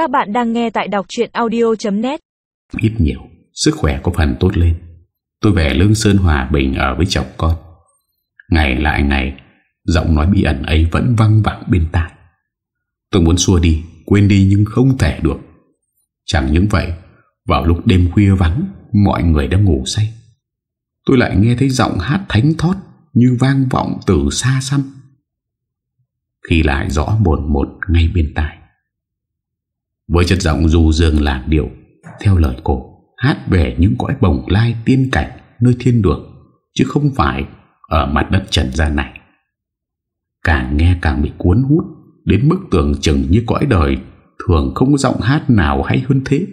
Các bạn đang nghe tại đọc chuyện audio.net Ít nhiều, Sức khỏe có phần tốt lên. Tôi về Lương Sơn Hòa Bình ở với chồng con. Ngày lại ngày, Giọng nói bí ẩn ấy vẫn văng vẳng bên tai. Tôi muốn xua đi, Quên đi nhưng không thể được. Chẳng những vậy, Vào lúc đêm khuya vắng, Mọi người đã ngủ say. Tôi lại nghe thấy giọng hát thánh thót Như vang vọng từ xa xăm. Khi lại rõ bồn một ngay bên tai. Với chất giọng du dương lạc điệu, Theo lời cổ, Hát về những cõi bồng lai tiên cảnh Nơi thiên đường, Chứ không phải ở mặt đất trần gian này. Càng nghe càng bị cuốn hút, Đến mức tưởng chừng như cõi đời Thường không có giọng hát nào hay hơn thế.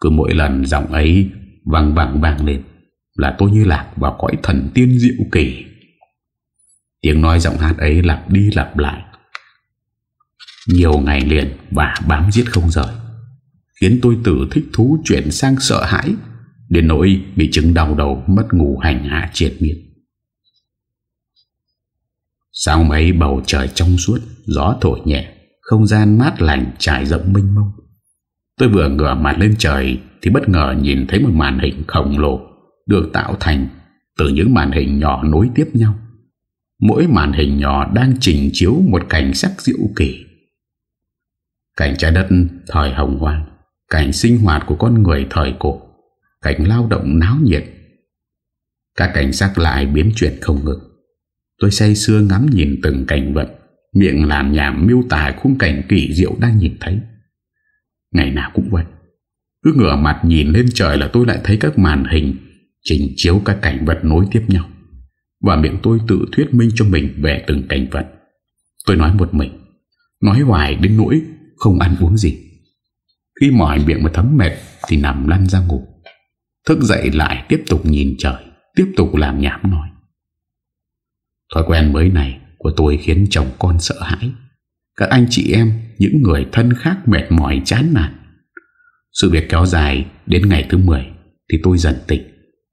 Cứ mỗi lần giọng ấy vang vang vang lên Là tôi như lạc vào cõi thần tiên diệu kỳ. Tiếng nói giọng hát ấy lặp đi lặp lại nhiều ngày liền và bám giết không rời, Khiến tôi tự thích thú chuyển sang sợ hãi, Đến nỗi bị chứng đau đầu mất ngủ hành hạ triệt miệt Sao mấy bầu trời trong suốt, Gió thổi nhẹ, Không gian mát lành trải rộng mênh mông. Tôi vừa ngửa mặt lên trời Thì bất ngờ nhìn thấy một màn hình khổng lồ Được tạo thành Từ những màn hình nhỏ nối tiếp nhau. Mỗi màn hình nhỏ đang trình chiếu Một cảnh sắc diệu kỳ. Cảnh trái đất thời hồng hoang, Cảnh sinh hoạt của con người thời cổ, Cảnh lao động náo nhiệt. Các cảnh sắc lại biến chuyển không ngừng. Tôi say sưa ngắm nhìn từng cảnh vật, Miệng làm nhảm miêu tả khung cảnh kỳ diệu đang nhìn thấy. Ngày nào cũng vậy, Cứ ngửa mặt nhìn lên trời là tôi lại thấy các màn hình Trình chiếu các cảnh vật nối tiếp nhau. Và miệng tôi tự thuyết minh cho mình về từng cảnh vật. Tôi nói một mình, Nói hoài đến nỗi không ăn uống gì. Khi mỏi miệng mà thấm mệt Thì nằm lăn ra ngủ. Thức dậy lại tiếp tục nhìn trời, Tiếp tục làm nhảm nói. Thói quen mới này của tôi khiến chồng con sợ hãi. Các anh chị em, Những người thân khác mệt mỏi chán nản. Sự việc kéo dài Đến ngày thứ 10 Thì tôi dần tỉnh,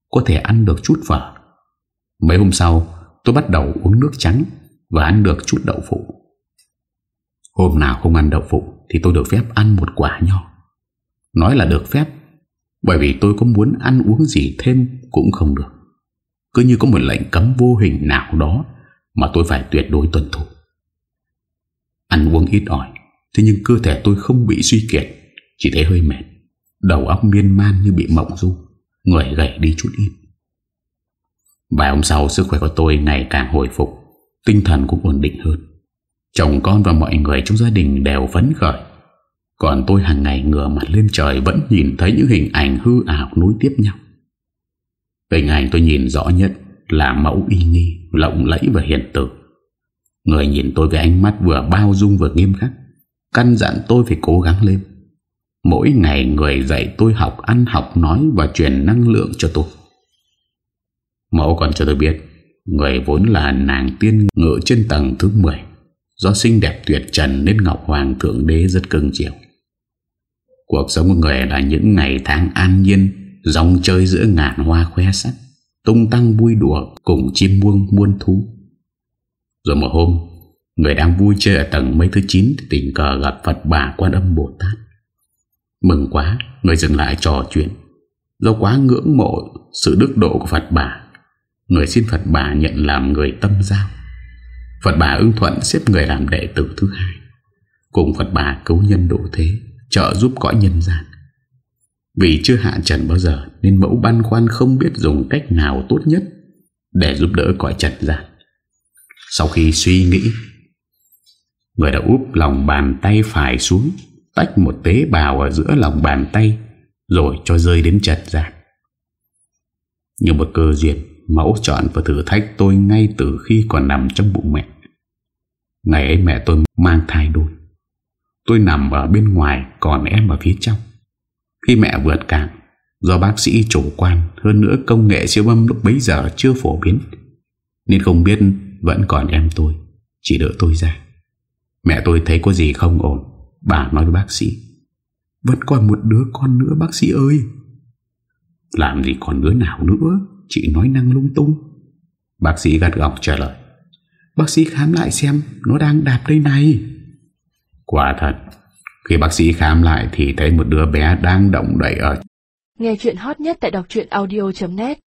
Có thể ăn được chút phở. Mấy hôm sau, tôi bắt đầu uống nước trắng Và ăn được chút đậu phụ. Hôm nào không ăn đậu phụ thì tôi được phép ăn một quả nho. Nói là được phép, Bởi vì tôi có muốn ăn uống gì thêm Cũng không được. Cứ như có một lệnh cấm vô hình nào đó Mà tôi phải tuyệt đối tuân thủ. Ăn uống ít ỏi, Thế nhưng cơ thể tôi không bị suy kiệt, Chỉ thấy hơi mệt, Đầu óc miên man như bị mộng du, Người gầy đi chút ít. Vài hôm sau, sức khỏe của tôi ngày càng hồi phục, Tinh thần cũng ổn định hơn. Chồng con và mọi người trong gia đình đều phấn khởi Còn tôi hàng ngày ngửa mặt lên trời Vẫn nhìn thấy những hình ảnh hư ảo nối tiếp nhau Hình ảnh tôi nhìn rõ nhất là mẫu y nghi, lộng lẫy và hiền tử. Người nhìn tôi với ánh mắt vừa bao dung vừa nghiêm khắc, căn dặn tôi phải cố gắng lên. Mỗi ngày người dạy tôi học ăn học nói và truyền năng lượng cho tôi. Mẫu còn cho tôi biết, người vốn là nàng tiên ngự trên tầng thứ 10, do xinh đẹp tuyệt trần nên Ngọc Hoàng Thượng Đế rất cưng chiều. Cuộc sống của người là những ngày tháng an nhiên, Dòng chơi giữa ngàn hoa khoe sắc, Tung tăng vui đùa Cùng chim muông muôn thú. Rồi một hôm, Người đang vui chơi ở tầng mấy thứ 9 Thì tình cờ gặp Phật bà Quan Âm Bồ Tát. Mừng quá, Người dừng lại trò chuyện. Do quá ngưỡng mộ sự đức độ của Phật bà, Người xin Phật bà nhận làm người tâm giao. Phật bà ưng thuận xếp người làm đệ tử thứ hai. Cùng Phật bà cứu nhân độ thế, Trợ giúp cõi nhân gian. Vì chưa hạ trần bao giờ, Nên mẫu băn khoăn không biết dùng cách nào tốt nhất Để giúp đỡ cõi trần gian. Sau khi suy nghĩ, Người đã úp lòng bàn tay phải xuống, Tách một tế bào ở giữa lòng bàn tay, Rồi cho rơi đến trần gian. Như một cơ duyên, Mẫu chọn và thử thách tôi ngay từ khi còn nằm trong bụng mẹ. Ngày ấy mẹ tôi mang thai đôi. Tôi nằm ở bên ngoài, Còn em ở phía trong. Khi mẹ vượt cạn, Do bác sĩ chủ quan Hơn nữa công nghệ siêu âm lúc bấy giờ chưa phổ biến, Nên không biết Vẫn còn em tôi, Chỉ đỡ tôi ra. Mẹ tôi thấy có gì không ổn, Bà nói với bác sĩ, Vẫn còn một đứa con nữa, bác sĩ ơi. Làm gì còn đứa nào nữa? Chị nói năng lung tung. Bác sĩ gắt gọc trả lời Bác sĩ khám lại xem Nó đang đạp đây này. Quả thật Khi bác sĩ khám lại thì thấy một đứa bé đang động đậy ở Nghe chuyện hot nhất tại đọc audio.net